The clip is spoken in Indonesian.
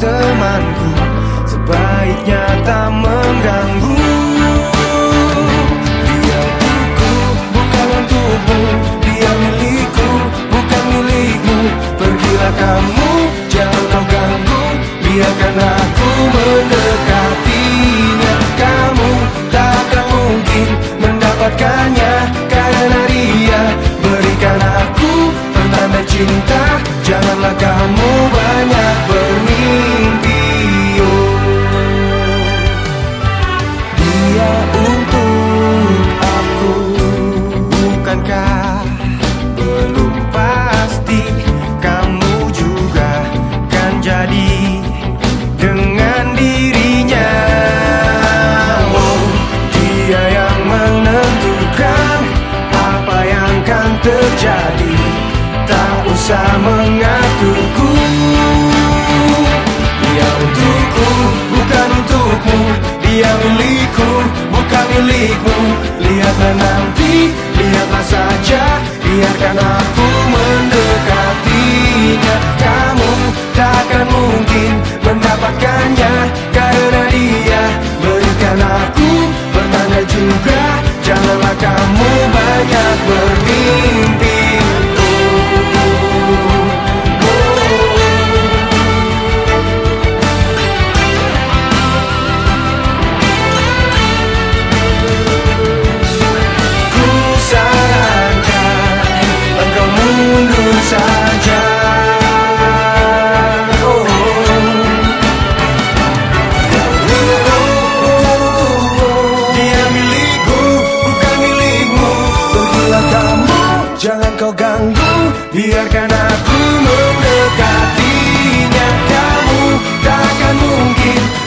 temanku Sebaiknya tak mengganggu. Dia untukku bukan untukmu. Dia milikku bukan milikmu. Pergilah kamu jangan kau ganggu. Biarkan aku mendekatinya. Kamu tak akan mungkin mendapatkannya Karena dia. Berikan aku pertanda cinta. Janganlah kamu tak usah mengakuku Dia untukku, bukan untukmu. Dia milikku, bukan milikmu. Lihatlah nanti, lihatlah saja. Biarkan aku mendekatinya. Kamu takkan mungkin mendapatkannya. Karena dia berikan aku Bertanya juga, janganlah kamu banyak berpikir Biarkan aku mendekatinya. Kamu takkan mungkin